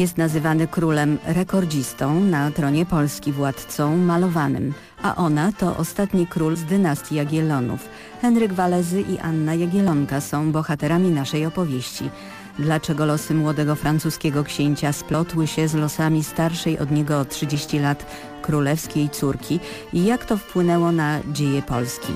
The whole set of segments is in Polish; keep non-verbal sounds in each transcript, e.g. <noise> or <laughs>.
Jest nazywany królem rekordzistą, na tronie Polski władcą malowanym, a ona to ostatni król z dynastii Jagiellonów. Henryk Walezy i Anna Jagiellonka są bohaterami naszej opowieści. Dlaczego losy młodego francuskiego księcia splotły się z losami starszej od niego o 30 lat królewskiej córki i jak to wpłynęło na dzieje Polski?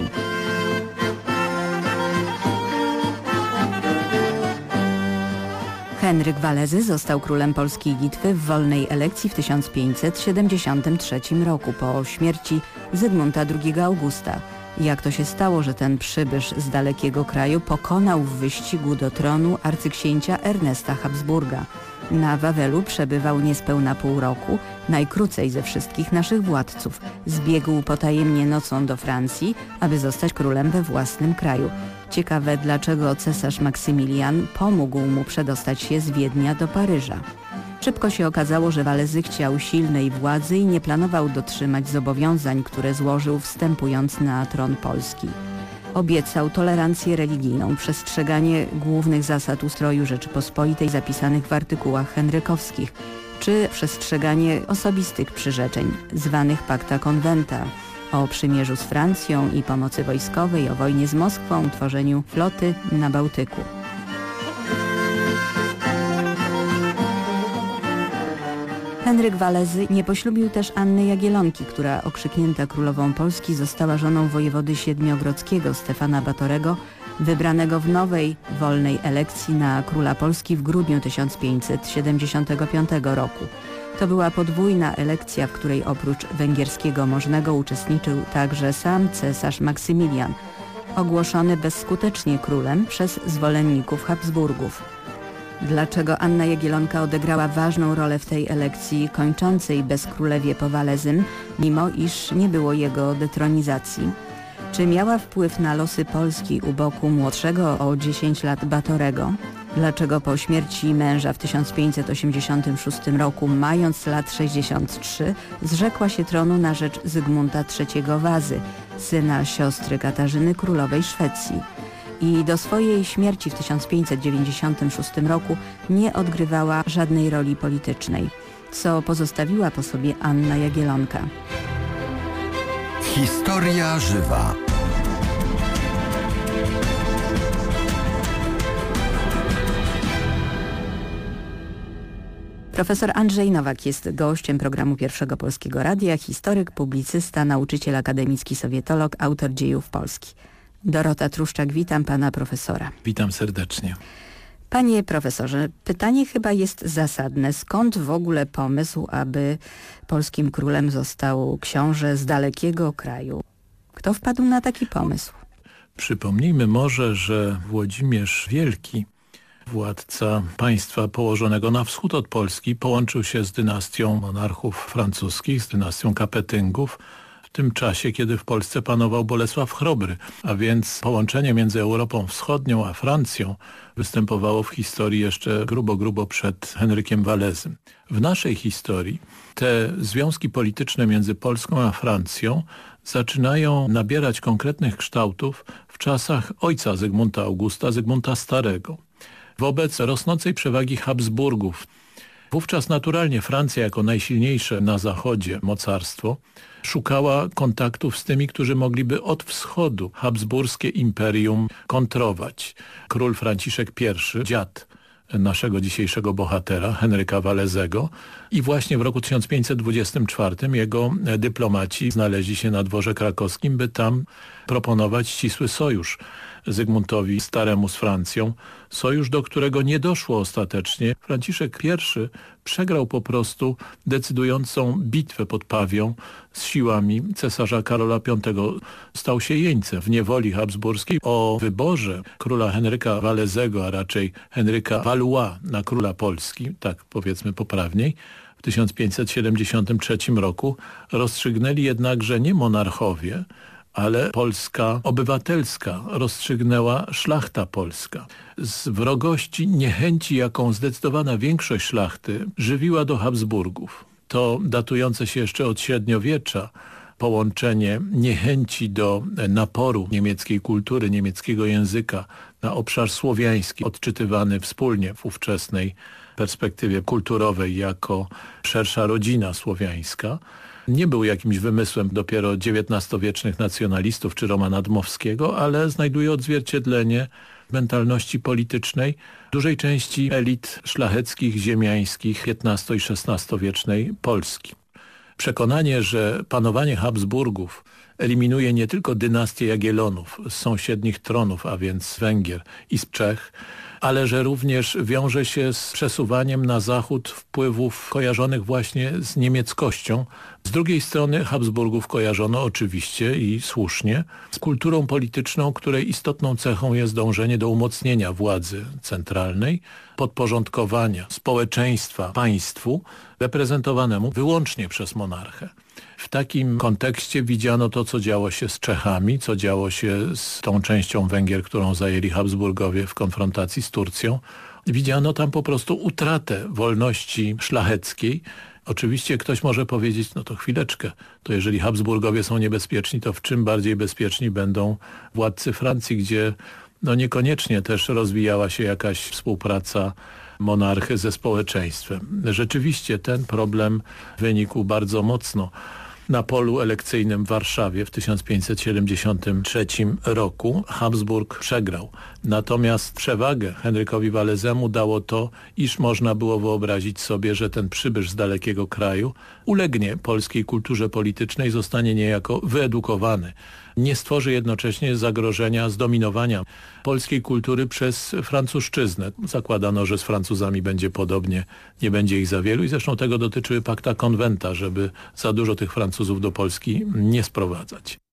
Henryk Walezy został królem Polski i Litwy w wolnej elekcji w 1573 roku po śmierci Zygmunta II Augusta. Jak to się stało, że ten przybysz z dalekiego kraju pokonał w wyścigu do tronu arcyksięcia Ernesta Habsburga? Na Wawelu przebywał niespełna pół roku, najkrócej ze wszystkich naszych władców. Zbiegł potajemnie nocą do Francji, aby zostać królem we własnym kraju. Ciekawe, dlaczego cesarz Maksymilian pomógł mu przedostać się z Wiednia do Paryża. Szybko się okazało, że Walezy chciał silnej władzy i nie planował dotrzymać zobowiązań, które złożył wstępując na tron Polski. Obiecał tolerancję religijną, przestrzeganie głównych zasad ustroju Rzeczypospolitej zapisanych w artykułach henrykowskich, czy przestrzeganie osobistych przyrzeczeń, zwanych Pacta Conventa, o przymierzu z Francją i pomocy wojskowej, o wojnie z Moskwą, tworzeniu floty na Bałtyku. Henryk Walezy nie poślubił też Anny Jagielonki, która okrzyknięta królową Polski została żoną wojewody siedmiogrodzkiego Stefana Batorego, wybranego w nowej, wolnej elekcji na króla Polski w grudniu 1575 roku. To była podwójna elekcja, w której oprócz węgierskiego możnego uczestniczył także sam cesarz Maksymilian, ogłoszony bezskutecznie królem przez zwolenników Habsburgów. Dlaczego Anna Jagielonka odegrała ważną rolę w tej elekcji kończącej bezkrólewie po Walezym, mimo iż nie było jego detronizacji? Czy miała wpływ na losy Polski u boku młodszego o 10 lat Batorego? Dlaczego po śmierci męża w 1586 roku, mając lat 63, zrzekła się tronu na rzecz Zygmunta III Wazy, syna siostry Katarzyny Królowej Szwecji? I do swojej śmierci w 1596 roku nie odgrywała żadnej roli politycznej, co pozostawiła po sobie Anna Jagielonka. Historia żywa. Profesor Andrzej Nowak jest gościem programu Pierwszego Polskiego Radia, historyk, publicysta, nauczyciel akademicki, sowietolog, autor dziejów Polski. Dorota Truszczak, witam pana profesora. Witam serdecznie. Panie profesorze, pytanie chyba jest zasadne. Skąd w ogóle pomysł, aby polskim królem został książę z dalekiego kraju? Kto wpadł na taki pomysł? Przypomnijmy może, że Włodzimierz Wielki, władca państwa położonego na wschód od Polski, połączył się z dynastią monarchów francuskich, z dynastią Kapetyngów, tym czasie, kiedy w Polsce panował Bolesław Chrobry, a więc połączenie między Europą Wschodnią a Francją występowało w historii jeszcze grubo, grubo przed Henrykiem Walezym. W naszej historii te związki polityczne między Polską a Francją zaczynają nabierać konkretnych kształtów w czasach ojca Zygmunta Augusta, Zygmunta Starego. Wobec rosnącej przewagi Habsburgów Wówczas naturalnie Francja jako najsilniejsze na zachodzie mocarstwo szukała kontaktów z tymi, którzy mogliby od wschodu habsburskie imperium kontrować. Król Franciszek I, dziad naszego dzisiejszego bohatera, Henryka Walezego i właśnie w roku 1524 jego dyplomaci znaleźli się na dworze krakowskim, by tam proponować ścisły sojusz Zygmuntowi Staremu z Francją, sojusz, do którego nie doszło ostatecznie. Franciszek I przegrał po prostu decydującą bitwę pod Pawią z siłami cesarza Karola V. Stał się jeńcem w niewoli habsburskiej. O wyborze króla Henryka Walezego, a raczej Henryka Valois na króla Polski, tak powiedzmy poprawniej, w 1573 roku rozstrzygnęli jednakże nie monarchowie, ale Polska obywatelska rozstrzygnęła szlachta polska. Z wrogości, niechęci, jaką zdecydowana większość szlachty żywiła do Habsburgów. To datujące się jeszcze od średniowiecza połączenie niechęci do naporu niemieckiej kultury, niemieckiego języka na obszar słowiański, odczytywany wspólnie w ówczesnej perspektywie kulturowej jako szersza rodzina słowiańska, nie był jakimś wymysłem dopiero XIX-wiecznych nacjonalistów czy Romana Dmowskiego, ale znajduje odzwierciedlenie mentalności politycznej dużej części elit szlacheckich, ziemiańskich XV i XVI-wiecznej Polski. Przekonanie, że panowanie Habsburgów eliminuje nie tylko dynastię Jagiellonów z sąsiednich tronów, a więc Węgier i z Czech, ale że również wiąże się z przesuwaniem na zachód wpływów kojarzonych właśnie z niemieckością. Z drugiej strony Habsburgów kojarzono oczywiście i słusznie z kulturą polityczną, której istotną cechą jest dążenie do umocnienia władzy centralnej, podporządkowania społeczeństwa państwu reprezentowanemu wyłącznie przez monarchę. W takim kontekście widziano to, co działo się z Czechami, co działo się z tą częścią Węgier, którą zajęli Habsburgowie w konfrontacji z Turcją. Widziano tam po prostu utratę wolności szlacheckiej. Oczywiście ktoś może powiedzieć, no to chwileczkę, to jeżeli Habsburgowie są niebezpieczni, to w czym bardziej bezpieczni będą władcy Francji, gdzie no niekoniecznie też rozwijała się jakaś współpraca monarchy ze społeczeństwem. Rzeczywiście ten problem wynikł bardzo mocno na polu elekcyjnym w Warszawie w 1573 roku Habsburg przegrał. Natomiast przewagę Henrykowi Walezemu dało to, iż można było wyobrazić sobie, że ten przybysz z dalekiego kraju ulegnie polskiej kulturze politycznej, zostanie niejako wyedukowany nie stworzy jednocześnie zagrożenia zdominowania polskiej kultury przez francuszczyznę. Zakładano, że z Francuzami będzie podobnie, nie będzie ich za wielu i zresztą tego dotyczyły pakta konwenta, żeby za dużo tych Francuzów do Polski nie sprowadzać.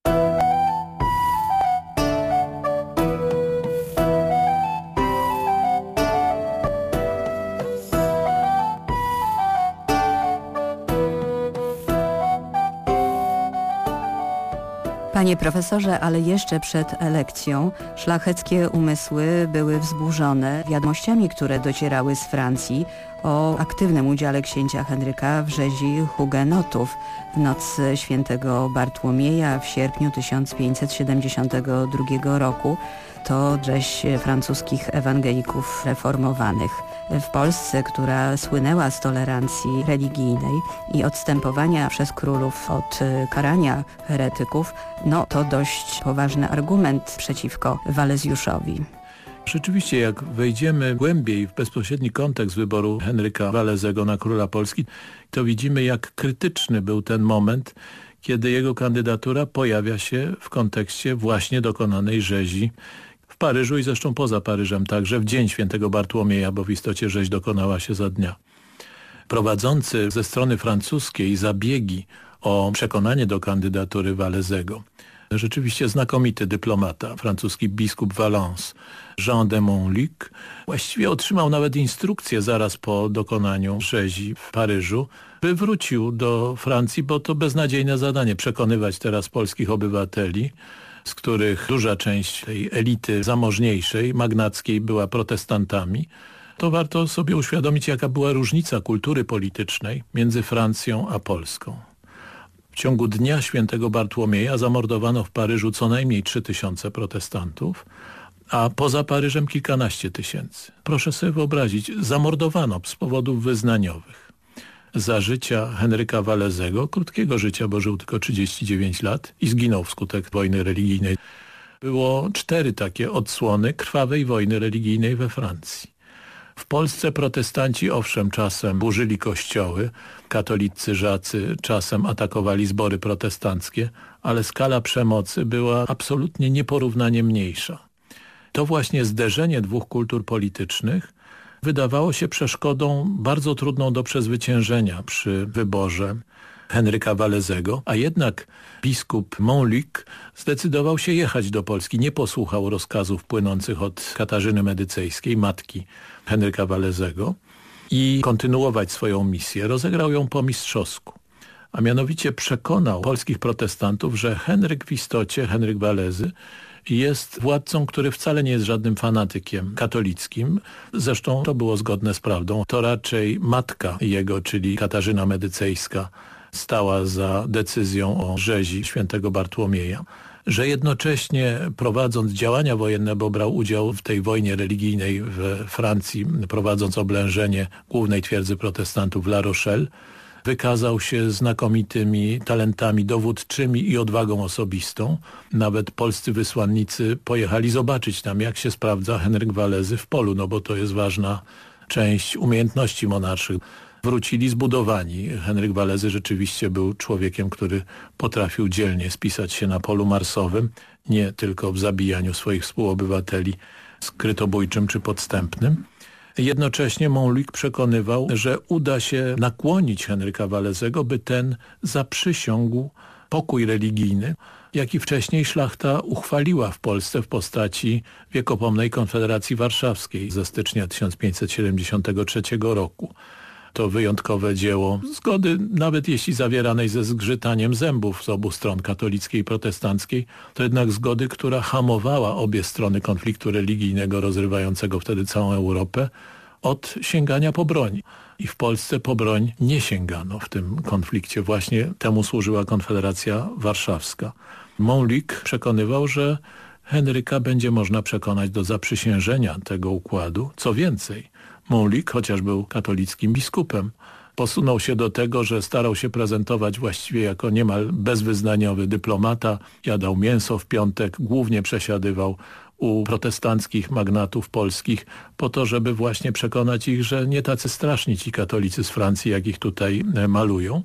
Panie profesorze, ale jeszcze przed elekcją szlacheckie umysły były wzburzone wiadomościami, które docierały z Francji o aktywnym udziale księcia Henryka w rzezi hugenotów w noc świętego Bartłomieja w sierpniu 1572 roku. To rzeź francuskich ewangelików reformowanych w Polsce, która słynęła z tolerancji religijnej i odstępowania przez królów od e, karania heretyków, no to dość poważny argument przeciwko Walezjuszowi. Rzeczywiście, jak wejdziemy głębiej w bezpośredni kontekst wyboru Henryka Walezego na króla Polski, to widzimy, jak krytyczny był ten moment, kiedy jego kandydatura pojawia się w kontekście właśnie dokonanej rzezi Paryżu i zresztą poza Paryżem także w dzień świętego Bartłomieja, bo w istocie rzeź dokonała się za dnia. Prowadzący ze strony francuskiej zabiegi o przekonanie do kandydatury Walezego. Rzeczywiście znakomity dyplomata, francuski biskup Valence, Jean de Montluc, właściwie otrzymał nawet instrukcję zaraz po dokonaniu rzezi w Paryżu, by wrócił do Francji, bo to beznadziejne zadanie przekonywać teraz polskich obywateli z których duża część tej elity zamożniejszej, magnackiej była protestantami, to warto sobie uświadomić, jaka była różnica kultury politycznej między Francją a Polską. W ciągu dnia świętego Bartłomieja zamordowano w Paryżu co najmniej 3000 protestantów, a poza Paryżem kilkanaście tysięcy. Proszę sobie wyobrazić, zamordowano z powodów wyznaniowych za życia Henryka Walezego, krótkiego życia, bo żył tylko 39 lat i zginął wskutek wojny religijnej. Było cztery takie odsłony krwawej wojny religijnej we Francji. W Polsce protestanci owszem czasem burzyli kościoły, katolicy żacy czasem atakowali zbory protestanckie, ale skala przemocy była absolutnie nieporównanie mniejsza. To właśnie zderzenie dwóch kultur politycznych wydawało się przeszkodą bardzo trudną do przezwyciężenia przy wyborze Henryka Walezego, a jednak biskup Montluc zdecydował się jechać do Polski. Nie posłuchał rozkazów płynących od Katarzyny Medycejskiej, matki Henryka Walezego i kontynuować swoją misję. Rozegrał ją po mistrzowsku. A mianowicie przekonał polskich protestantów, że Henryk w istocie, Henryk Walezy, jest władcą, który wcale nie jest żadnym fanatykiem katolickim. Zresztą to było zgodne z prawdą. To raczej matka jego, czyli Katarzyna Medycejska, stała za decyzją o rzezi świętego Bartłomieja. że jednocześnie prowadząc działania wojenne, bo brał udział w tej wojnie religijnej w Francji, prowadząc oblężenie głównej twierdzy protestantów La Rochelle, wykazał się znakomitymi talentami dowódczymi i odwagą osobistą. Nawet polscy wysłannicy pojechali zobaczyć tam, jak się sprawdza Henryk Walezy w polu, no bo to jest ważna część umiejętności monarszych. Wrócili zbudowani. Henryk Walezy rzeczywiście był człowiekiem, który potrafił dzielnie spisać się na polu marsowym, nie tylko w zabijaniu swoich współobywateli skrytobójczym czy podstępnym. Jednocześnie Montluc przekonywał, że uda się nakłonić Henryka Walezego, by ten zaprzysiągł pokój religijny, jaki wcześniej szlachta uchwaliła w Polsce w postaci wiekopomnej Konfederacji Warszawskiej ze stycznia 1573 roku. To wyjątkowe dzieło zgody, nawet jeśli zawieranej ze zgrzytaniem zębów z obu stron katolickiej i protestanckiej, to jednak zgody, która hamowała obie strony konfliktu religijnego rozrywającego wtedy całą Europę od sięgania po broń. I w Polsce po broń nie sięgano w tym konflikcie. Właśnie temu służyła Konfederacja Warszawska. Montluc przekonywał, że Henryka będzie można przekonać do zaprzysiężenia tego układu. Co więcej, Montluc, chociaż był katolickim biskupem, posunął się do tego, że starał się prezentować właściwie jako niemal bezwyznaniowy dyplomata. Jadał mięso w piątek, głównie przesiadywał u protestanckich magnatów polskich po to, żeby właśnie przekonać ich, że nie tacy straszni ci katolicy z Francji, jak ich tutaj e, malują.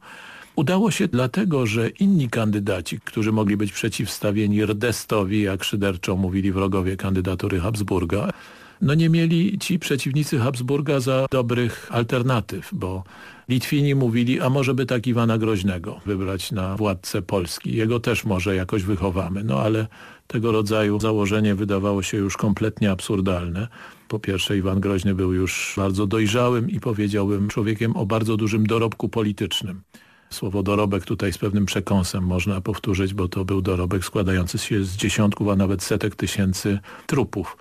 Udało się dlatego, że inni kandydaci, którzy mogli być przeciwstawieni Rdestowi, jak szyderczo mówili wrogowie kandydatury Habsburga, no nie mieli ci przeciwnicy Habsburga za dobrych alternatyw, bo Litwini mówili, a może by tak Iwana Groźnego wybrać na władcę Polski. Jego też może jakoś wychowamy. No ale tego rodzaju założenie wydawało się już kompletnie absurdalne. Po pierwsze Iwan Groźny był już bardzo dojrzałym i powiedziałbym człowiekiem o bardzo dużym dorobku politycznym. Słowo dorobek tutaj z pewnym przekąsem można powtórzyć, bo to był dorobek składający się z dziesiątków, a nawet setek tysięcy trupów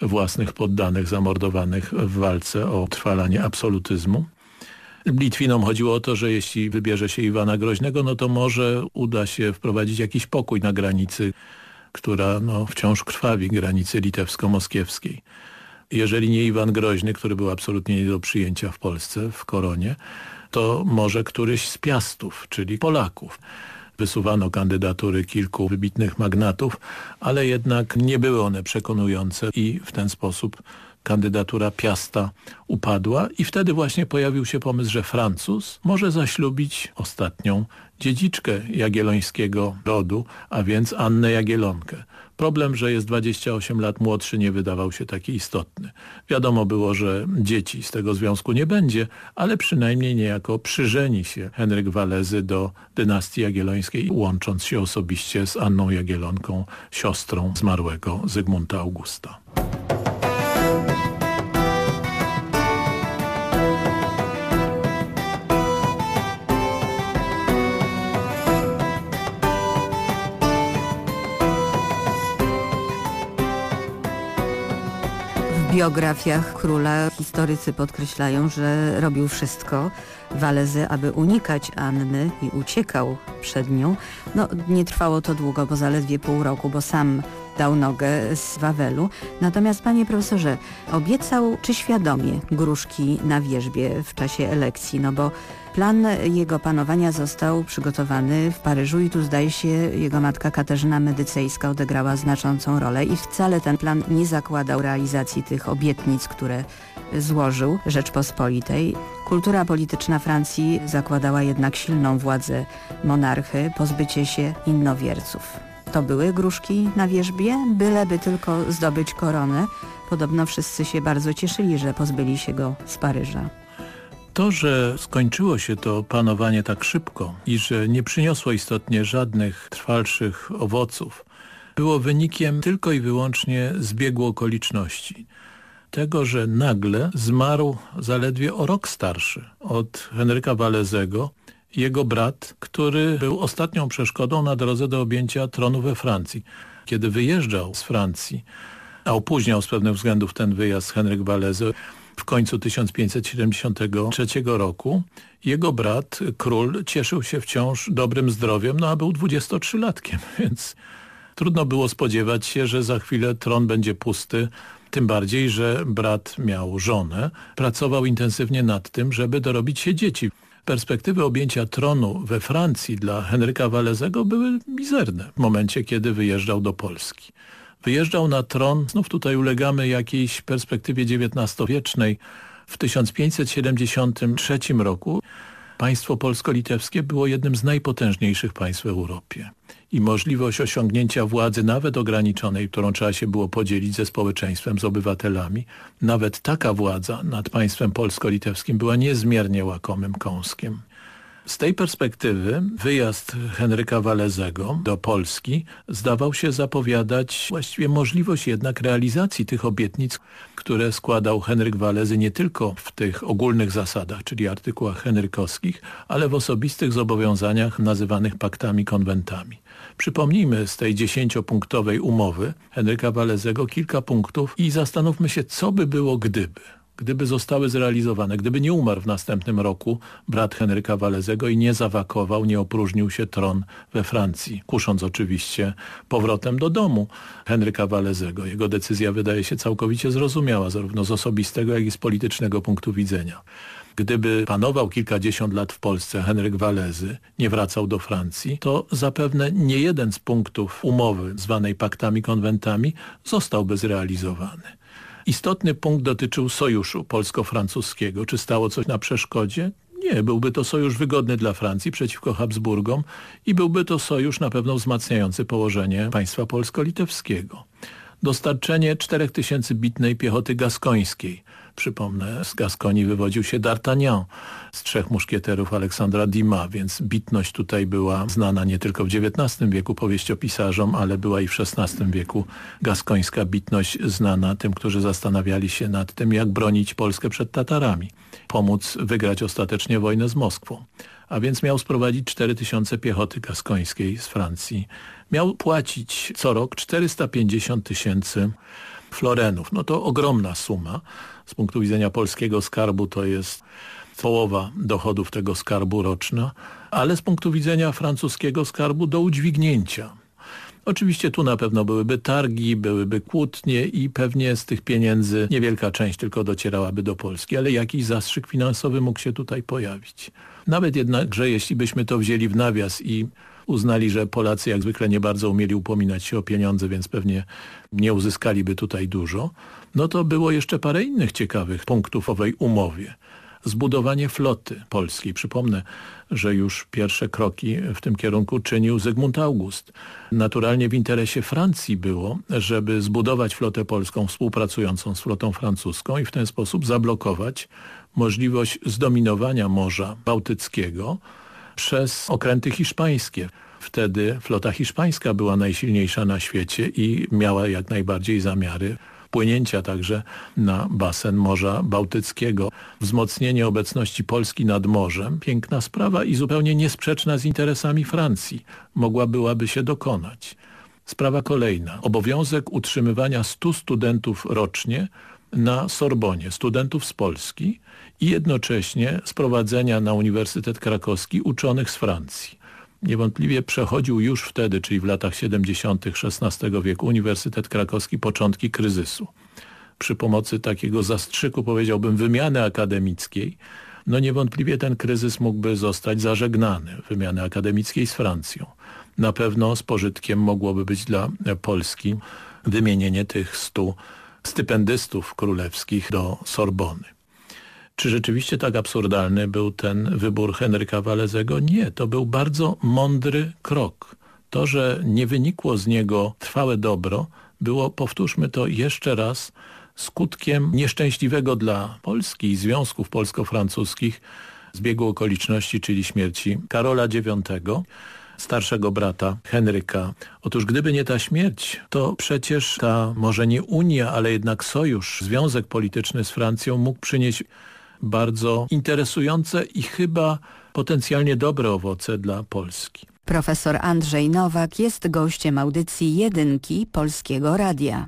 własnych poddanych zamordowanych w walce o trwalanie absolutyzmu. Litwinom chodziło o to, że jeśli wybierze się Iwana Groźnego, no to może uda się wprowadzić jakiś pokój na granicy, która no, wciąż krwawi, granicy litewsko-moskiewskiej. Jeżeli nie Iwan Groźny, który był absolutnie nie do przyjęcia w Polsce, w koronie, to może któryś z piastów, czyli Polaków wysuwano kandydatury kilku wybitnych magnatów, ale jednak nie były one przekonujące i w ten sposób kandydatura Piasta upadła i wtedy właśnie pojawił się pomysł, że Francuz może zaślubić ostatnią dziedziczkę jagiellońskiego rodu, a więc Annę Jagielonkę. Problem, że jest 28 lat młodszy nie wydawał się taki istotny. Wiadomo było, że dzieci z tego związku nie będzie, ale przynajmniej niejako przyżeni się Henryk Walezy do dynastii jagiellońskiej, łącząc się osobiście z Anną Jagielonką, siostrą zmarłego Zygmunta Augusta. Biografiach króla historycy podkreślają, że robił wszystko Walezy, aby unikać Anny i uciekał przed nią. No, nie trwało to długo, bo zaledwie pół roku, bo sam dał nogę z Wawelu. Natomiast panie profesorze, obiecał czy świadomie gruszki na wierzbie w czasie elekcji, no bo Plan jego panowania został przygotowany w Paryżu i tu zdaje się jego matka Katarzyna Medycejska odegrała znaczącą rolę i wcale ten plan nie zakładał realizacji tych obietnic, które złożył Rzeczpospolitej. Kultura polityczna Francji zakładała jednak silną władzę monarchy, pozbycie się innowierców. To były gruszki na wierzbie, byleby tylko zdobyć koronę. Podobno wszyscy się bardzo cieszyli, że pozbyli się go z Paryża. To, że skończyło się to panowanie tak szybko i że nie przyniosło istotnie żadnych trwalszych owoców, było wynikiem tylko i wyłącznie zbiegu okoliczności. Tego, że nagle zmarł zaledwie o rok starszy od Henryka Walezego, jego brat, który był ostatnią przeszkodą na drodze do objęcia tronu we Francji. Kiedy wyjeżdżał z Francji, a opóźniał z pewnych względów ten wyjazd Henryk Walezy, w końcu 1573 roku. Jego brat, król, cieszył się wciąż dobrym zdrowiem, no a był 23-latkiem, <laughs> więc Trudno było spodziewać się, że za chwilę tron będzie pusty, tym bardziej, że brat miał żonę, pracował intensywnie nad tym, żeby dorobić się dzieci. Perspektywy objęcia tronu we Francji dla Henryka Walezego były mizerne w momencie, kiedy wyjeżdżał do Polski. Wyjeżdżał na tron, znów tutaj ulegamy jakiejś perspektywie XIX-wiecznej, w 1573 roku państwo polsko-litewskie było jednym z najpotężniejszych państw w Europie. I możliwość osiągnięcia władzy, nawet ograniczonej, którą trzeba się było podzielić ze społeczeństwem, z obywatelami, nawet taka władza nad państwem polsko-litewskim była niezmiernie łakomym kąskiem. Z tej perspektywy wyjazd Henryka Walezego do Polski zdawał się zapowiadać właściwie możliwość jednak realizacji tych obietnic, które składał Henryk Walezy nie tylko w tych ogólnych zasadach, czyli artykułach henrykowskich, ale w osobistych zobowiązaniach nazywanych paktami konwentami. Przypomnijmy z tej dziesięciopunktowej umowy Henryka Walezego kilka punktów i zastanówmy się, co by było gdyby gdyby zostały zrealizowane, gdyby nie umarł w następnym roku brat Henryka Walezego i nie zawakował, nie opróżnił się tron we Francji, kusząc oczywiście powrotem do domu Henryka Walezego. Jego decyzja wydaje się całkowicie zrozumiała, zarówno z osobistego, jak i z politycznego punktu widzenia. Gdyby panował kilkadziesiąt lat w Polsce Henryk Walezy, nie wracał do Francji, to zapewne nie jeden z punktów umowy zwanej paktami konwentami zostałby zrealizowany. Istotny punkt dotyczył sojuszu polsko-francuskiego. Czy stało coś na przeszkodzie? Nie, byłby to sojusz wygodny dla Francji przeciwko Habsburgom i byłby to sojusz na pewno wzmacniający położenie państwa polsko-litewskiego. Dostarczenie 4000 bitnej piechoty gaskońskiej Przypomnę, z Gaskonii wywodził się D'Artagnan z trzech muszkieterów Aleksandra Dima, więc bitność tutaj była znana nie tylko w XIX wieku powieściopisarzom, ale była i w XVI wieku gaskońska bitność znana tym, którzy zastanawiali się nad tym, jak bronić Polskę przed Tatarami, pomóc wygrać ostatecznie wojnę z Moskwą. A więc miał sprowadzić 4000 piechoty gaskońskiej z Francji. Miał płacić co rok 450 tysięcy florenów. No to ogromna suma. Z punktu widzenia polskiego skarbu to jest połowa dochodów tego skarbu roczna, ale z punktu widzenia francuskiego skarbu do udźwignięcia. Oczywiście tu na pewno byłyby targi, byłyby kłótnie i pewnie z tych pieniędzy niewielka część tylko docierałaby do Polski, ale jakiś zastrzyk finansowy mógł się tutaj pojawić. Nawet jednakże, jeśli byśmy to wzięli w nawias i uznali, że Polacy jak zwykle nie bardzo umieli upominać się o pieniądze, więc pewnie nie uzyskaliby tutaj dużo, no to było jeszcze parę innych ciekawych punktów owej umowie. Zbudowanie floty polskiej. Przypomnę, że już pierwsze kroki w tym kierunku czynił Zygmunt August. Naturalnie w interesie Francji było, żeby zbudować flotę polską współpracującą z flotą francuską i w ten sposób zablokować możliwość zdominowania Morza Bałtyckiego przez okręty hiszpańskie. Wtedy flota hiszpańska była najsilniejsza na świecie i miała jak najbardziej zamiary wpłynięcia także na basen Morza Bałtyckiego. Wzmocnienie obecności Polski nad morzem, piękna sprawa i zupełnie niesprzeczna z interesami Francji, mogła byłaby się dokonać. Sprawa kolejna. Obowiązek utrzymywania 100 studentów rocznie na Sorbonie, studentów z Polski i jednocześnie sprowadzenia na Uniwersytet Krakowski uczonych z Francji. Niewątpliwie przechodził już wtedy, czyli w latach 70. XVI wieku, Uniwersytet Krakowski początki kryzysu. Przy pomocy takiego zastrzyku, powiedziałbym, wymiany akademickiej, no niewątpliwie ten kryzys mógłby zostać zażegnany, wymiany akademickiej z Francją. Na pewno z pożytkiem mogłoby być dla Polski wymienienie tych stu stypendystów królewskich do Sorbony. Czy rzeczywiście tak absurdalny był ten wybór Henryka Walezego? Nie, to był bardzo mądry krok. To, że nie wynikło z niego trwałe dobro, było, powtórzmy to jeszcze raz, skutkiem nieszczęśliwego dla Polski i związków polsko-francuskich zbiegu okoliczności, czyli śmierci Karola IX, starszego brata Henryka. Otóż gdyby nie ta śmierć, to przecież ta może nie Unia, ale jednak sojusz, związek polityczny z Francją mógł przynieść bardzo interesujące i chyba potencjalnie dobre owoce dla Polski. Profesor Andrzej Nowak jest gościem audycji Jedynki Polskiego Radia.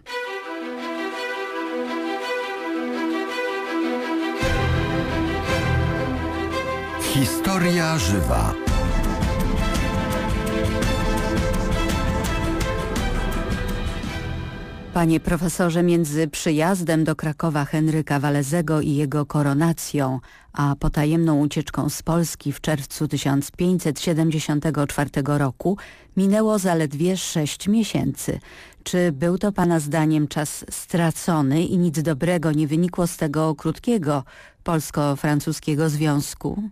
Historia żywa. Panie profesorze, między przyjazdem do Krakowa Henryka Walezego i jego koronacją, a potajemną ucieczką z Polski w czerwcu 1574 roku minęło zaledwie sześć miesięcy. Czy był to Pana zdaniem czas stracony i nic dobrego nie wynikło z tego krótkiego polsko-francuskiego związku?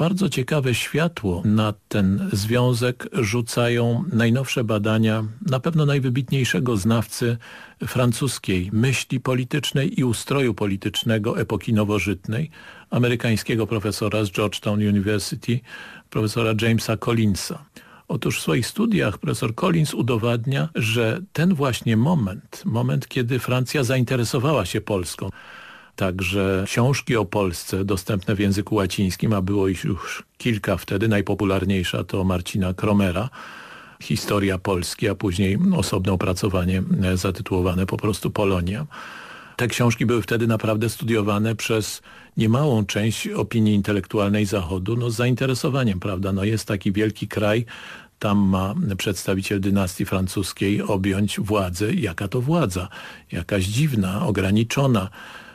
Bardzo ciekawe światło na ten związek rzucają najnowsze badania na pewno najwybitniejszego znawcy francuskiej myśli politycznej i ustroju politycznego epoki nowożytnej, amerykańskiego profesora z Georgetown University, profesora Jamesa Collinsa. Otóż w swoich studiach profesor Collins udowadnia, że ten właśnie moment, moment kiedy Francja zainteresowała się Polską, Także książki o Polsce dostępne w języku łacińskim, a było ich już kilka wtedy, najpopularniejsza to Marcina Kromera, Historia Polski, a później osobne opracowanie zatytułowane po prostu Polonia. Te książki były wtedy naprawdę studiowane przez niemałą część opinii intelektualnej Zachodu, no z zainteresowaniem, prawda? No jest taki wielki kraj, tam ma przedstawiciel dynastii francuskiej objąć władzę. Jaka to władza? Jakaś dziwna, ograniczona.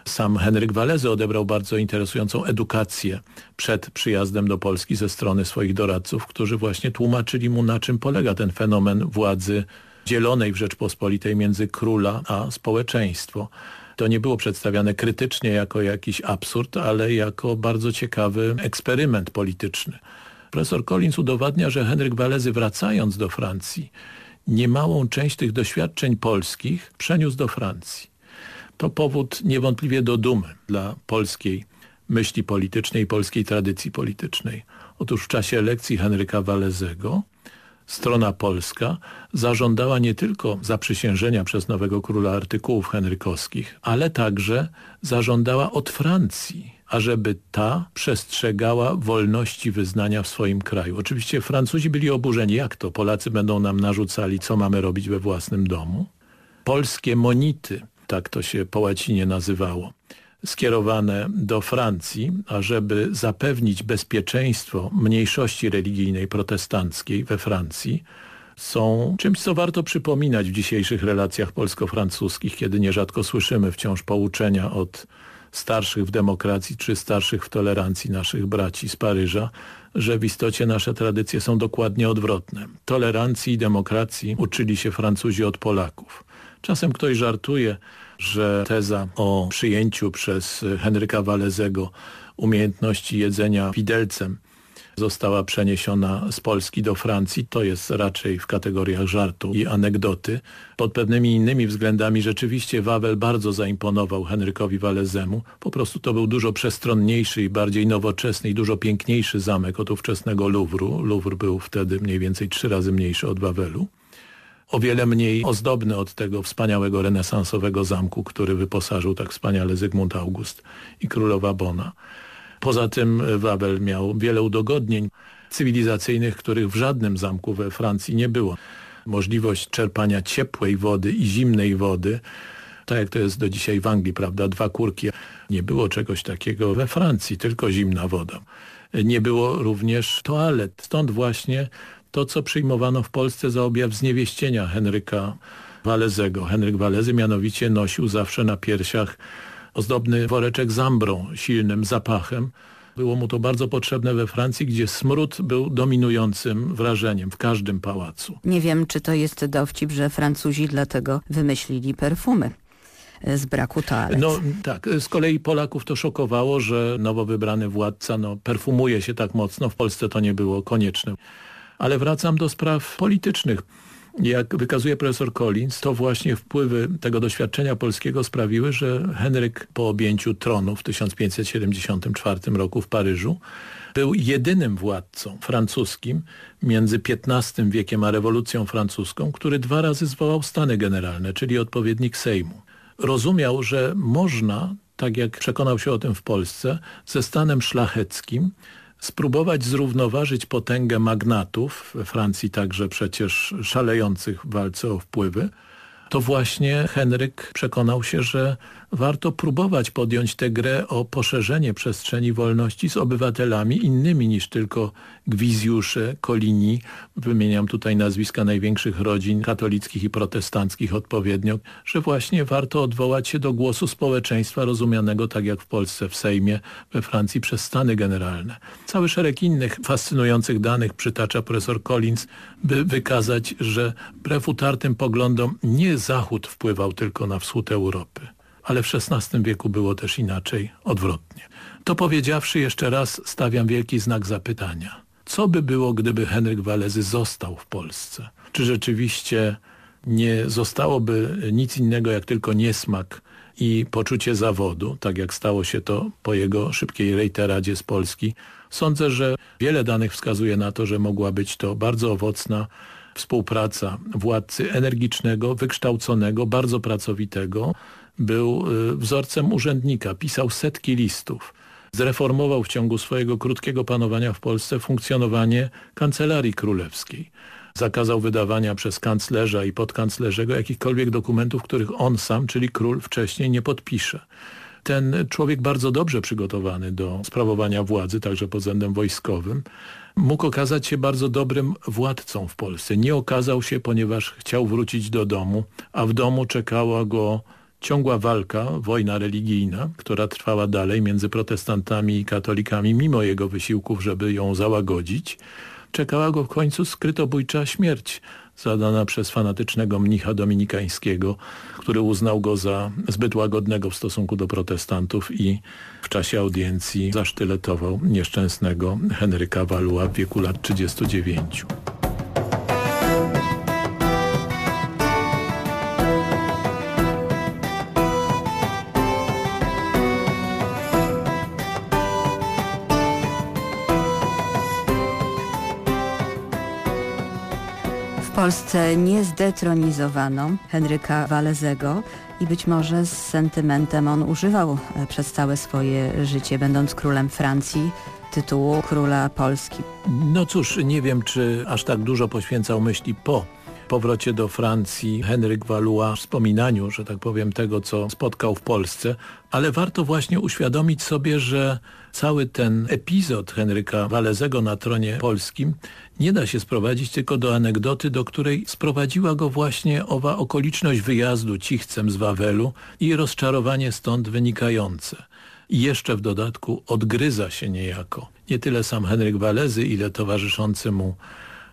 Sam Henryk Walezy odebrał bardzo interesującą edukację przed przyjazdem do Polski ze strony swoich doradców, którzy właśnie tłumaczyli mu na czym polega ten fenomen władzy dzielonej w Rzeczpospolitej między króla a społeczeństwo. To nie było przedstawiane krytycznie jako jakiś absurd, ale jako bardzo ciekawy eksperyment polityczny. Profesor Collins udowadnia, że Henryk Walezy wracając do Francji niemałą część tych doświadczeń polskich przeniósł do Francji. To powód niewątpliwie do dumy dla polskiej myśli politycznej polskiej tradycji politycznej. Otóż w czasie elekcji Henryka Walezego strona polska zażądała nie tylko zaprzysiężenia przez nowego króla artykułów henrykowskich, ale także zażądała od Francji, ażeby ta przestrzegała wolności wyznania w swoim kraju. Oczywiście Francuzi byli oburzeni, jak to Polacy będą nam narzucali, co mamy robić we własnym domu. Polskie monity tak to się po łacinie nazywało, skierowane do Francji, ażeby zapewnić bezpieczeństwo mniejszości religijnej protestanckiej we Francji, są czymś, co warto przypominać w dzisiejszych relacjach polsko-francuskich, kiedy nierzadko słyszymy wciąż pouczenia od starszych w demokracji czy starszych w tolerancji naszych braci z Paryża, że w istocie nasze tradycje są dokładnie odwrotne. Tolerancji i demokracji uczyli się Francuzi od Polaków. Czasem ktoś żartuje, że teza o przyjęciu przez Henryka Walezego umiejętności jedzenia widelcem została przeniesiona z Polski do Francji, to jest raczej w kategoriach żartu i anegdoty. Pod pewnymi innymi względami rzeczywiście Wawel bardzo zaimponował Henrykowi Walezemu. Po prostu to był dużo przestronniejszy i bardziej nowoczesny i dużo piękniejszy zamek od ówczesnego Luwru. Luwr był wtedy mniej więcej trzy razy mniejszy od Wawelu o wiele mniej ozdobny od tego wspaniałego renesansowego zamku, który wyposażył tak wspaniale Zygmunt August i królowa Bona. Poza tym Wawel miał wiele udogodnień cywilizacyjnych, których w żadnym zamku we Francji nie było. Możliwość czerpania ciepłej wody i zimnej wody, tak jak to jest do dzisiaj w Anglii, prawda, dwa kurki. Nie było czegoś takiego we Francji, tylko zimna woda. Nie było również toalet. Stąd właśnie to, co przyjmowano w Polsce za objaw zniewieścienia Henryka Walezego. Henryk Walezy mianowicie nosił zawsze na piersiach ozdobny woreczek z ambrą, silnym zapachem. Było mu to bardzo potrzebne we Francji, gdzie smród był dominującym wrażeniem w każdym pałacu. Nie wiem, czy to jest dowcip, że Francuzi dlatego wymyślili perfumy z braku toalet. No tak, z kolei Polaków to szokowało, że nowo wybrany władca no, perfumuje się tak mocno. W Polsce to nie było konieczne. Ale wracam do spraw politycznych. Jak wykazuje profesor Collins, to właśnie wpływy tego doświadczenia polskiego sprawiły, że Henryk po objęciu tronu w 1574 roku w Paryżu był jedynym władcą francuskim między XV wiekiem a rewolucją francuską, który dwa razy zwołał stany generalne, czyli odpowiednik Sejmu. Rozumiał, że można, tak jak przekonał się o tym w Polsce, ze stanem szlacheckim spróbować zrównoważyć potęgę magnatów, we Francji także przecież szalejących w walce o wpływy, to właśnie Henryk przekonał się, że warto próbować podjąć tę grę o poszerzenie przestrzeni wolności z obywatelami innymi niż tylko gwizjusze, kolini. Wymieniam tutaj nazwiska największych rodzin katolickich i protestanckich odpowiednio, że właśnie warto odwołać się do głosu społeczeństwa rozumianego tak jak w Polsce w Sejmie, we Francji przez Stany Generalne. Cały szereg innych fascynujących danych przytacza profesor Collins, by wykazać, że wbrew utartym poglądom nie Zachód wpływał tylko na wschód Europy ale w XVI wieku było też inaczej, odwrotnie. To powiedziawszy jeszcze raz stawiam wielki znak zapytania. Co by było, gdyby Henryk Walezy został w Polsce? Czy rzeczywiście nie zostałoby nic innego jak tylko niesmak i poczucie zawodu, tak jak stało się to po jego szybkiej rejteradzie z Polski? Sądzę, że wiele danych wskazuje na to, że mogła być to bardzo owocna współpraca władcy energicznego, wykształconego, bardzo pracowitego, był y, wzorcem urzędnika, pisał setki listów. Zreformował w ciągu swojego krótkiego panowania w Polsce funkcjonowanie kancelarii królewskiej. Zakazał wydawania przez kanclerza i podkanclerzego jakichkolwiek dokumentów, których on sam, czyli król, wcześniej nie podpisze. Ten człowiek bardzo dobrze przygotowany do sprawowania władzy, także pod względem wojskowym, mógł okazać się bardzo dobrym władcą w Polsce. Nie okazał się, ponieważ chciał wrócić do domu, a w domu czekała go ciągła walka, wojna religijna, która trwała dalej między protestantami i katolikami, mimo jego wysiłków, żeby ją załagodzić, czekała go w końcu skrytobójcza śmierć zadana przez fanatycznego mnicha dominikańskiego, który uznał go za zbyt łagodnego w stosunku do protestantów i w czasie audiencji zasztyletował nieszczęsnego Henryka Walua w wieku lat 39. Polsce nie zdetronizowano Henryka Walezego i być może z sentymentem on używał e, przez całe swoje życie, będąc królem Francji, tytułu króla Polski. No cóż, nie wiem, czy aż tak dużo poświęcał myśli po powrocie do Francji Henryk Valois, wspominaniu, że tak powiem, tego, co spotkał w Polsce, ale warto właśnie uświadomić sobie, że cały ten epizod Henryka Walezego na tronie polskim nie da się sprowadzić tylko do anegdoty, do której sprowadziła go właśnie owa okoliczność wyjazdu cichcem z Wawelu i rozczarowanie stąd wynikające. I jeszcze w dodatku odgryza się niejako nie tyle sam Henryk Walezy, ile towarzyszący mu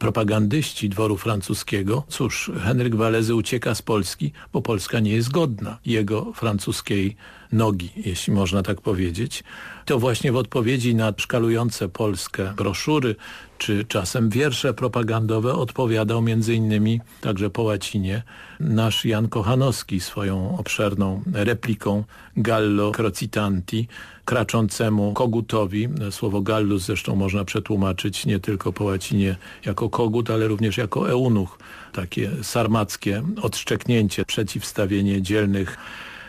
propagandyści dworu francuskiego. Cóż, Henryk Walezy ucieka z Polski, bo Polska nie jest godna jego francuskiej nogi, jeśli można tak powiedzieć. To właśnie w odpowiedzi na szkalujące Polskę broszury, czy czasem wiersze propagandowe odpowiadał innymi także po łacinie nasz Jan Kochanowski swoją obszerną repliką Gallo Crocitanti, kraczącemu kogutowi. Słowo gallus zresztą można przetłumaczyć nie tylko po łacinie jako kogut, ale również jako eunuch. Takie sarmackie odszczeknięcie, przeciwstawienie dzielnych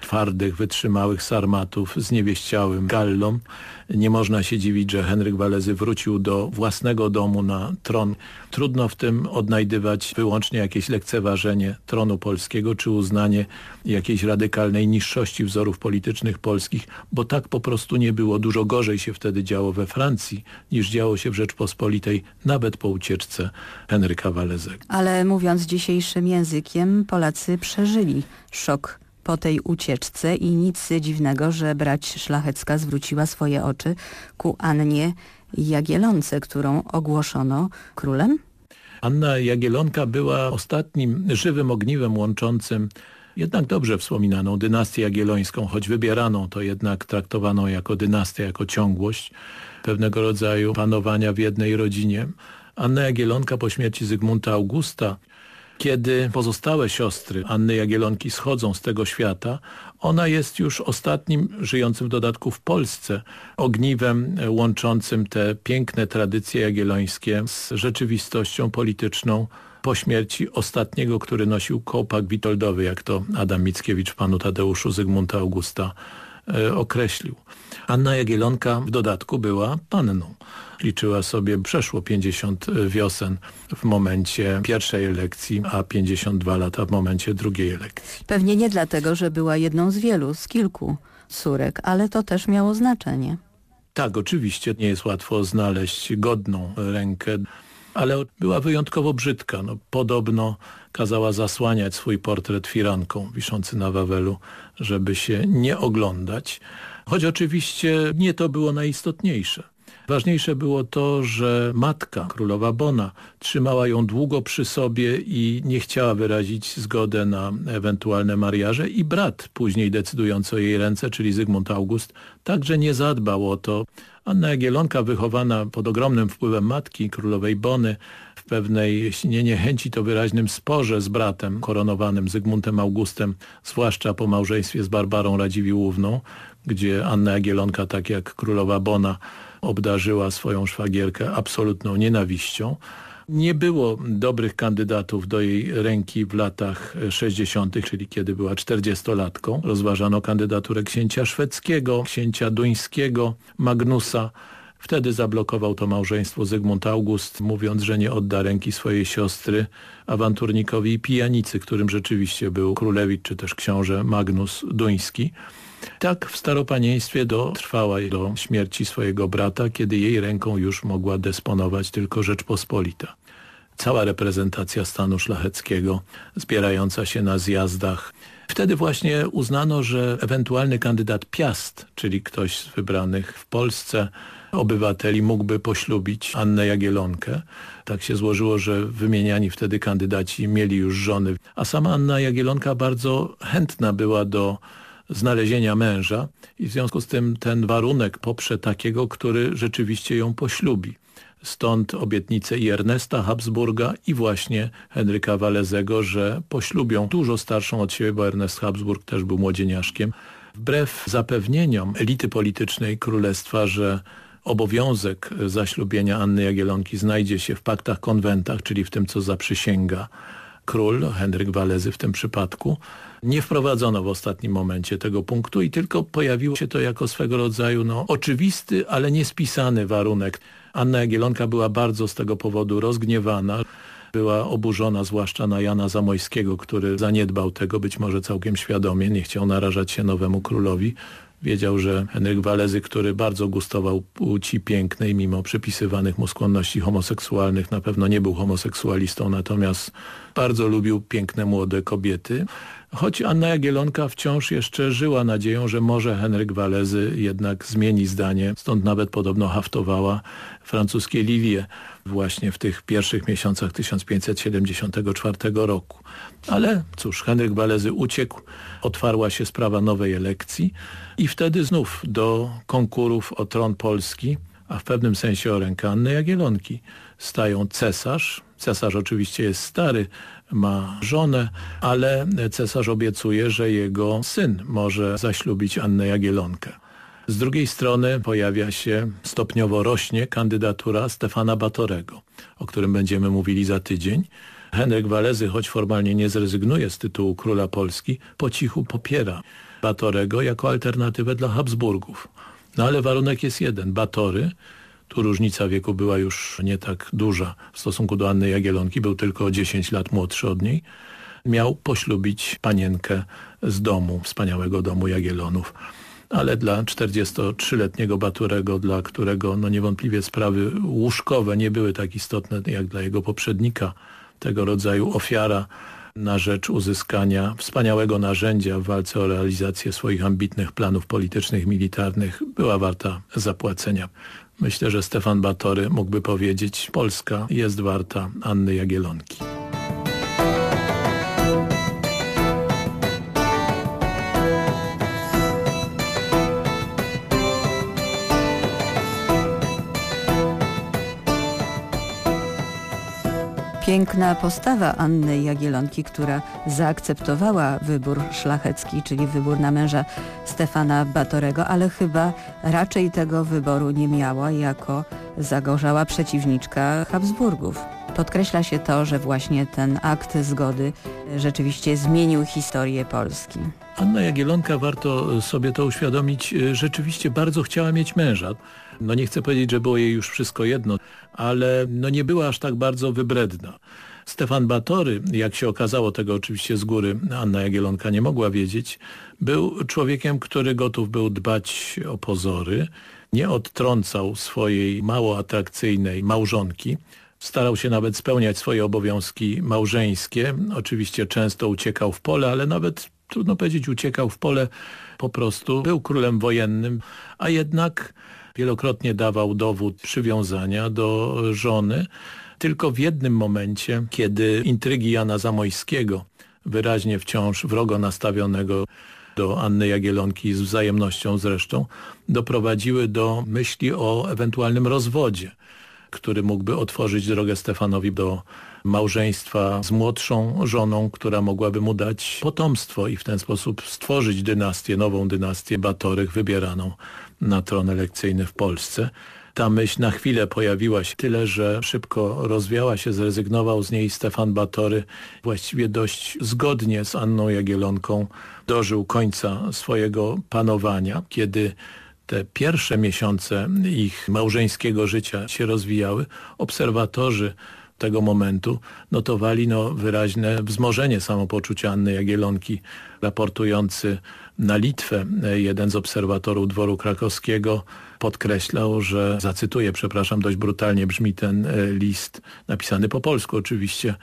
twardych, wytrzymałych sarmatów z niewieściałym gallom. Nie można się dziwić, że Henryk Walezy wrócił do własnego domu na tron. Trudno w tym odnajdywać wyłącznie jakieś lekceważenie tronu polskiego, czy uznanie jakiejś radykalnej niższości wzorów politycznych polskich, bo tak po prostu nie było. Dużo gorzej się wtedy działo we Francji, niż działo się w Rzeczpospolitej, nawet po ucieczce Henryka Walezego. Ale mówiąc dzisiejszym językiem, Polacy przeżyli szok po tej ucieczce i nic dziwnego, że brać szlachecka zwróciła swoje oczy ku Annie Jagielonce, którą ogłoszono królem? Anna Jagielonka była ostatnim żywym ogniwem łączącym jednak dobrze wspominaną dynastię jagiellońską, choć wybieraną, to jednak traktowaną jako dynastię, jako ciągłość pewnego rodzaju panowania w jednej rodzinie. Anna Jagielonka po śmierci Zygmunta Augusta kiedy pozostałe siostry Anny Jagielonki schodzą z tego świata, ona jest już ostatnim żyjącym w dodatku w Polsce ogniwem łączącym te piękne tradycje jagiellońskie z rzeczywistością polityczną po śmierci ostatniego, który nosił kołpak witoldowy, jak to Adam Mickiewicz panu Tadeuszu Zygmunta Augusta określił. Anna Jagielonka w dodatku była panną. Liczyła sobie przeszło 50 wiosen w momencie pierwszej elekcji, a 52 lata w momencie drugiej elekcji. Pewnie nie dlatego, że była jedną z wielu, z kilku córek, ale to też miało znaczenie. Tak, oczywiście nie jest łatwo znaleźć godną rękę, ale była wyjątkowo brzydka. No, podobno kazała zasłaniać swój portret firanką wiszący na Wawelu, żeby się nie oglądać. Choć oczywiście nie to było najistotniejsze. Ważniejsze było to, że matka, królowa Bona, trzymała ją długo przy sobie i nie chciała wyrazić zgodę na ewentualne mariaże i brat, później decydujący o jej ręce, czyli Zygmunt August, także nie zadbał o to. Anna Jagielonka, wychowana pod ogromnym wpływem matki, królowej Bony, w pewnej, nie niechęci, to wyraźnym sporze z bratem koronowanym Zygmuntem Augustem, zwłaszcza po małżeństwie z Barbarą Radziwiłłówną, gdzie Anna Jagielonka, tak jak królowa Bona, obdarzyła swoją szwagierkę absolutną nienawiścią. Nie było dobrych kandydatów do jej ręki w latach 60., czyli kiedy była 40-latką. Rozważano kandydaturę księcia szwedzkiego, księcia duńskiego, Magnusa. Wtedy zablokował to małżeństwo Zygmunt August, mówiąc, że nie odda ręki swojej siostry awanturnikowi i pijanicy, którym rzeczywiście był królewicz czy też książę Magnus Duński. Tak w staropanieństwie dotrwała do śmierci swojego brata, kiedy jej ręką już mogła dysponować tylko Rzeczpospolita. Cała reprezentacja stanu szlacheckiego zbierająca się na zjazdach. Wtedy właśnie uznano, że ewentualny kandydat Piast, czyli ktoś z wybranych w Polsce obywateli mógłby poślubić Annę Jagielonkę. Tak się złożyło, że wymieniani wtedy kandydaci mieli już żony, a sama Anna Jagielonka bardzo chętna była do znalezienia męża i w związku z tym ten warunek poprze takiego, który rzeczywiście ją poślubi. Stąd obietnice i Ernesta Habsburga i właśnie Henryka Walezego, że poślubią dużo starszą od siebie, bo Ernest Habsburg też był młodzieniaszkiem. Wbrew zapewnieniom elity politycznej królestwa, że obowiązek zaślubienia Anny Jagielonki znajdzie się w paktach konwentach, czyli w tym, co zaprzysięga król, Henryk Walezy w tym przypadku, nie wprowadzono w ostatnim momencie tego punktu i tylko pojawiło się to jako swego rodzaju no, oczywisty, ale niespisany warunek. Anna Jagielonka była bardzo z tego powodu rozgniewana. Była oburzona zwłaszcza na Jana Zamojskiego, który zaniedbał tego być może całkiem świadomie, nie chciał narażać się nowemu królowi. Wiedział, że Henryk Walezy, który bardzo gustował płci pięknej, mimo przypisywanych mu skłonności homoseksualnych, na pewno nie był homoseksualistą, natomiast bardzo lubił piękne młode kobiety. Choć Anna Jagielonka wciąż jeszcze żyła nadzieją, że może Henryk Walezy jednak zmieni zdanie, stąd nawet podobno haftowała francuskie lilie właśnie w tych pierwszych miesiącach 1574 roku. Ale cóż, Henryk Walezy uciekł, otwarła się sprawa nowej elekcji i wtedy znów do konkurów o tron Polski, a w pewnym sensie o rękę Anny Jagielonki, stają cesarz, Cesarz oczywiście jest stary, ma żonę, ale cesarz obiecuje, że jego syn może zaślubić Annę Jagielonkę. Z drugiej strony pojawia się, stopniowo rośnie kandydatura Stefana Batorego, o którym będziemy mówili za tydzień. Henryk Walezy, choć formalnie nie zrezygnuje z tytułu króla Polski, po cichu popiera Batorego jako alternatywę dla Habsburgów. No ale warunek jest jeden. Batory tu różnica wieku była już nie tak duża w stosunku do Anny Jagielonki, był tylko 10 lat młodszy od niej. Miał poślubić panienkę z domu, wspaniałego domu Jagielonów ale dla 43-letniego Baturego, dla którego no niewątpliwie sprawy łóżkowe nie były tak istotne jak dla jego poprzednika, tego rodzaju ofiara na rzecz uzyskania wspaniałego narzędzia w walce o realizację swoich ambitnych planów politycznych, militarnych była warta zapłacenia. Myślę, że Stefan Batory mógłby powiedzieć Polska jest warta Anny Jagielonki. Piękna postawa Anny Jagielonki, która zaakceptowała wybór szlachecki, czyli wybór na męża Stefana Batorego, ale chyba raczej tego wyboru nie miała jako zagorzała przeciwniczka Habsburgów. podkreśla się to, że właśnie ten akt zgody rzeczywiście zmienił historię Polski. Anna Jagielonka, warto sobie to uświadomić, rzeczywiście bardzo chciała mieć męża. No nie chcę powiedzieć, że było jej już wszystko jedno, ale no nie była aż tak bardzo wybredna. Stefan Batory, jak się okazało, tego oczywiście z góry Anna Jagielonka nie mogła wiedzieć, był człowiekiem, który gotów był dbać o pozory, nie odtrącał swojej mało atrakcyjnej małżonki, starał się nawet spełniać swoje obowiązki małżeńskie. Oczywiście często uciekał w pole, ale nawet trudno powiedzieć uciekał w pole, po prostu był królem wojennym, a jednak wielokrotnie dawał dowód przywiązania do żony, tylko w jednym momencie, kiedy intrygi Jana Zamojskiego, wyraźnie wciąż wrogo nastawionego do Anny Jagielonki z wzajemnością zresztą, doprowadziły do myśli o ewentualnym rozwodzie, który mógłby otworzyć drogę Stefanowi do małżeństwa z młodszą żoną, która mogłaby mu dać potomstwo i w ten sposób stworzyć dynastię, nową dynastię Batorych wybieraną na tron elekcyjny w Polsce. Ta myśl na chwilę pojawiła się, tyle że szybko rozwiała się, zrezygnował z niej Stefan Batory. Właściwie dość zgodnie z Anną Jagielonką dożył końca swojego panowania, kiedy te pierwsze miesiące ich małżeńskiego życia się rozwijały. Obserwatorzy tego momentu notowali no, wyraźne wzmożenie samopoczucia Anny Jagielonki, raportujący na Litwę jeden z obserwatorów dworu krakowskiego podkreślał, że, zacytuję, przepraszam, dość brutalnie brzmi ten e, list, napisany po polsku oczywiście,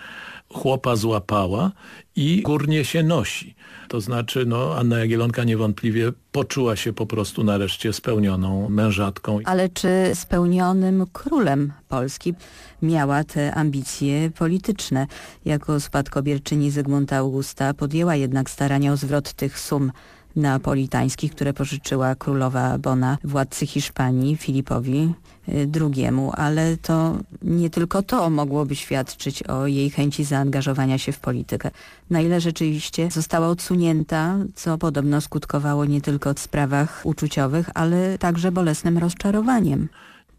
chłopa złapała i górnie się nosi. To znaczy, no, Anna Jagielonka niewątpliwie poczuła się po prostu nareszcie spełnioną mężatką. Ale czy spełnionym królem Polski miała te ambicje polityczne? Jako spadkobierczyni Zygmunta Augusta podjęła jednak starania o zwrot tych sum neapolitańskich, które pożyczyła królowa Bona władcy Hiszpanii Filipowi II, ale to nie tylko to mogłoby świadczyć o jej chęci zaangażowania się w politykę. Na ile rzeczywiście została odsunięta, co podobno skutkowało nie tylko w sprawach uczuciowych, ale także bolesnym rozczarowaniem.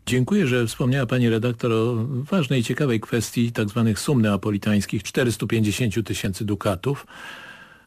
Dziękuję, że wspomniała pani redaktor o ważnej i ciekawej kwestii tzw. Tak sum neapolitańskich 450 tysięcy dukatów.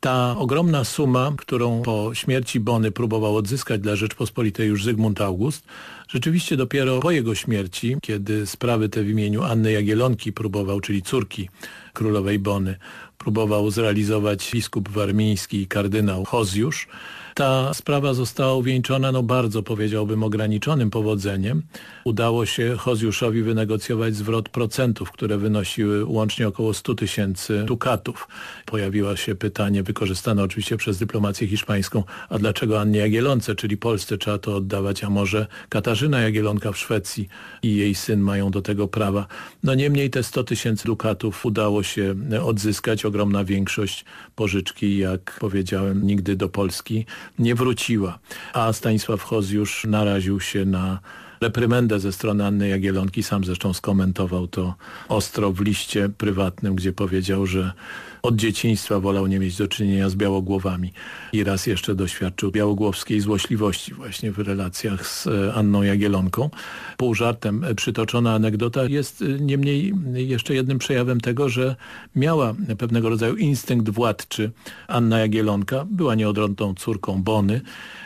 Ta ogromna suma, którą po śmierci Bony próbował odzyskać dla Rzeczpospolitej już Zygmunt August, rzeczywiście dopiero po jego śmierci, kiedy sprawy te w imieniu Anny Jagielonki próbował, czyli córki królowej Bony, próbował zrealizować biskup warmiński kardynał Hozjusz, ta sprawa została uwieńczona no bardzo powiedziałbym ograniczonym powodzeniem. Udało się Hozjuszowi wynegocjować zwrot procentów, które wynosiły łącznie około 100 tysięcy dukatów. Pojawiło się pytanie wykorzystane oczywiście przez dyplomację hiszpańską, a dlaczego Annie Jagielonce, czyli Polsce trzeba to oddawać, a może Katarzyna Jagielonka w Szwecji i jej syn mają do tego prawa. No niemniej te 100 tysięcy dukatów udało się odzyskać. Ogromna większość pożyczki, jak powiedziałem, nigdy do Polski nie wróciła. A Stanisław Hoz już naraził się na reprymendę ze strony Anny Jagielonki. Sam zresztą skomentował to ostro w liście prywatnym, gdzie powiedział, że od dzieciństwa wolał nie mieć do czynienia z białogłowami. I raz jeszcze doświadczył białogłowskiej złośliwości właśnie w relacjach z e, Anną Jagielonką. Pół żartem e, przytoczona anegdota jest e, niemniej jeszcze jednym przejawem tego, że miała pewnego rodzaju instynkt władczy. Anna Jagielonka, była nieodrodną córką Bony,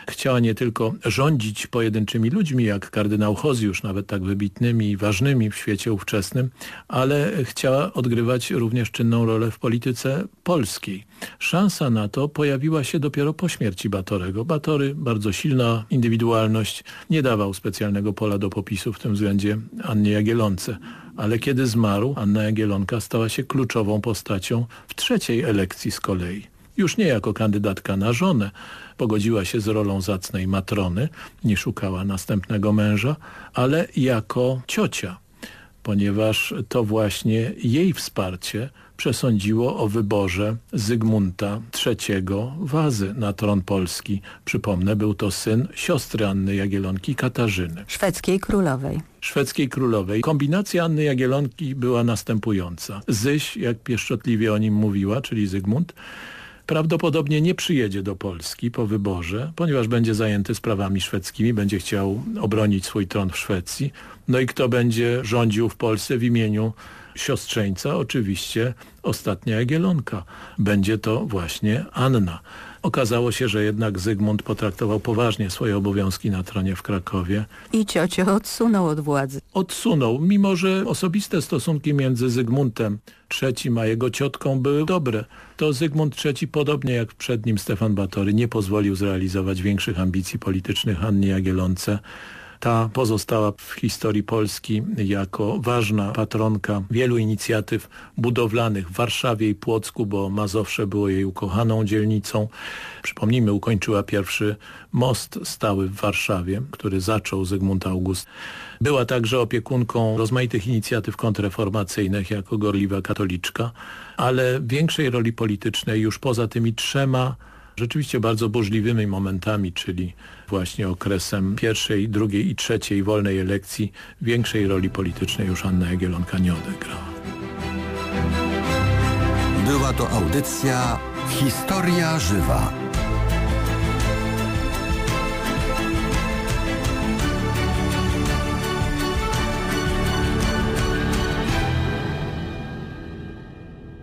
chciała nie tylko rządzić pojedynczymi ludźmi, jak kardynał Hozjusz, nawet tak wybitnymi i ważnymi w świecie ówczesnym, ale chciała odgrywać również czynną rolę w polityce polskiej. Szansa na to pojawiła się dopiero po śmierci Batorego. Batory, bardzo silna indywidualność, nie dawał specjalnego pola do popisu w tym względzie Annie Jagielonce. Ale kiedy zmarł, Anna Jagielonka stała się kluczową postacią w trzeciej elekcji z kolei już nie jako kandydatka na żonę, pogodziła się z rolą zacnej matrony, nie szukała następnego męża, ale jako ciocia, ponieważ to właśnie jej wsparcie przesądziło o wyborze Zygmunta III Wazy na tron Polski. Przypomnę, był to syn siostry Anny Jagielonki, Katarzyny. Szwedzkiej królowej. Szwedzkiej królowej. Kombinacja Anny Jagielonki była następująca. Zyś, jak pieszczotliwie o nim mówiła, czyli Zygmunt, prawdopodobnie nie przyjedzie do Polski po wyborze, ponieważ będzie zajęty sprawami szwedzkimi, będzie chciał obronić swój tron w Szwecji. No i kto będzie rządził w Polsce w imieniu siostrzeńca oczywiście ostatnia Jagielonka. Będzie to właśnie Anna. Okazało się, że jednak Zygmunt potraktował poważnie swoje obowiązki na tronie w Krakowie. I ciocio odsunął od władzy. Odsunął, mimo że osobiste stosunki między Zygmuntem III a jego ciotką były dobre. To Zygmunt III, podobnie jak przed nim Stefan Batory, nie pozwolił zrealizować większych ambicji politycznych Annie Jagielonce. Ta pozostała w historii Polski jako ważna patronka wielu inicjatyw budowlanych w Warszawie i Płocku, bo Mazowsze było jej ukochaną dzielnicą. Przypomnijmy, ukończyła pierwszy most stały w Warszawie, który zaczął Zygmunt August. Była także opiekunką rozmaitych inicjatyw kontrreformacyjnych jako gorliwa katoliczka, ale większej roli politycznej już poza tymi trzema rzeczywiście bardzo burzliwymi momentami, czyli właśnie okresem pierwszej, drugiej i trzeciej wolnej elekcji większej roli politycznej już Anna Jagielonka nie odegrała. Była to audycja Historia Żywa.